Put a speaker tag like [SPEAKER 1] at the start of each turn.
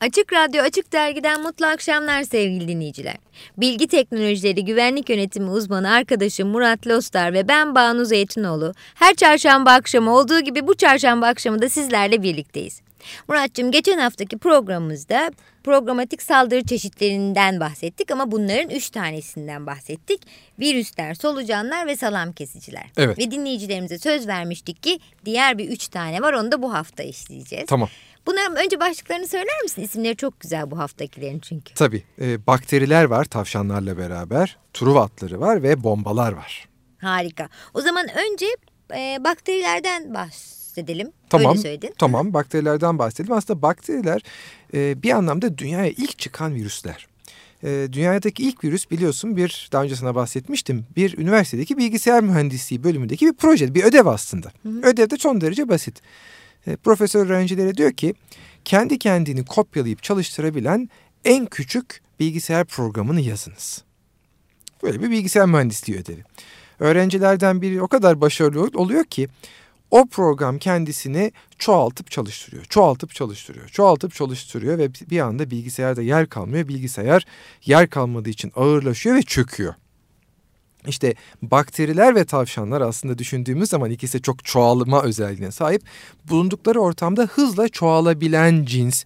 [SPEAKER 1] Açık Radyo Açık Dergi'den mutlu akşamlar sevgili dinleyiciler. Bilgi Teknolojileri Güvenlik Yönetimi uzmanı arkadaşım Murat Lostar ve ben Banu Zeytinoğlu her çarşamba akşamı olduğu gibi bu çarşamba akşamı da sizlerle birlikteyiz. Muratcığım geçen haftaki programımızda programatik saldırı çeşitlerinden bahsettik ama bunların üç tanesinden bahsettik. Virüsler, solucanlar ve salam kesiciler.
[SPEAKER 2] Evet.
[SPEAKER 1] Ve dinleyicilerimize söz vermiştik ki diğer bir üç tane var onu da bu hafta işleyeceğiz.
[SPEAKER 2] Tamam.
[SPEAKER 1] Bunların önce başlıklarını söyler misin? İsimleri çok güzel bu haftakilerin çünkü.
[SPEAKER 2] Tabii. E, bakteriler var tavşanlarla beraber. Truva atları var ve bombalar var.
[SPEAKER 1] Harika. O zaman önce e, bakterilerden bahsedelim.
[SPEAKER 2] Tamam.
[SPEAKER 1] Öyle söyledin.
[SPEAKER 2] Tamam bakterilerden bahsedelim. Aslında bakteriler e, bir anlamda dünyaya ilk çıkan virüsler. E, dünyadaki ilk virüs biliyorsun bir daha önce sana bahsetmiştim. Bir üniversitedeki bilgisayar mühendisliği bölümündeki bir proje, bir ödev aslında. Ödev de son derece basit. E, profesör öğrencilere diyor ki kendi kendini kopyalayıp çalıştırabilen en küçük bilgisayar programını yazınız. Böyle bir bilgisayar mühendisliği ödevi. Öğrencilerden biri o kadar başarılı oluyor ki o program kendisini çoğaltıp çalıştırıyor. Çoğaltıp çalıştırıyor. Çoğaltıp çalıştırıyor ve bir anda bilgisayarda yer kalmıyor. Bilgisayar yer kalmadığı için ağırlaşıyor ve çöküyor. İşte bakteriler ve tavşanlar aslında düşündüğümüz zaman ikisi çok çoğalma özelliğine sahip. Bulundukları ortamda hızla çoğalabilen cins